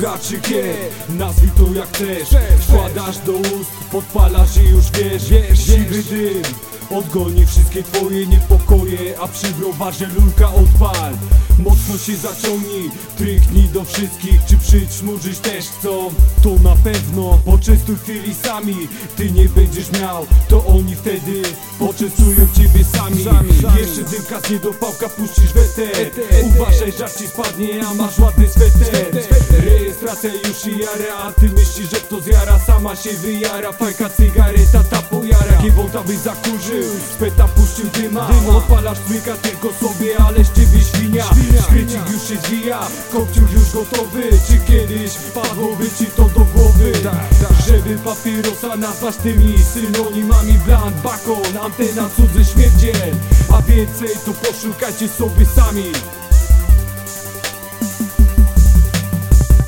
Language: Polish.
G Nazwij to jak chcesz. Wkładasz do ust, podpalasz i już wiesz. Siwy dym Odgoni wszystkie twoje niepokoje A przy browarze lulka odpal. Mocno się zaciągnij Tryknij do wszystkich Czy przyćmurzyć też chcą To na pewno. Poczęstuj filisami Ty nie będziesz miał. To oni wtedy Poczęstują ciebie sami. Jeszcze dymka z niedopałka puścisz weter. Uważaj, żart ci spadnie A masz ładny sweter Rejestracja już i jara A ty myślisz, że kto zjara Sama się wyjara Fajka, cygareta, ta pojara. Giewonta by zakurzył Speta puścił dyma. Opalasz trójka tylko sobie Ale z ciebie świnia. Już się zwija Kopciuch już gotowy. Czy kiedyś padłoby ci to do głowy? Żeby papierosa nazwać tymi synonimami Bland, bakon, antena, cudzy śmierdziel. A więcej to poszukajcie sobie sami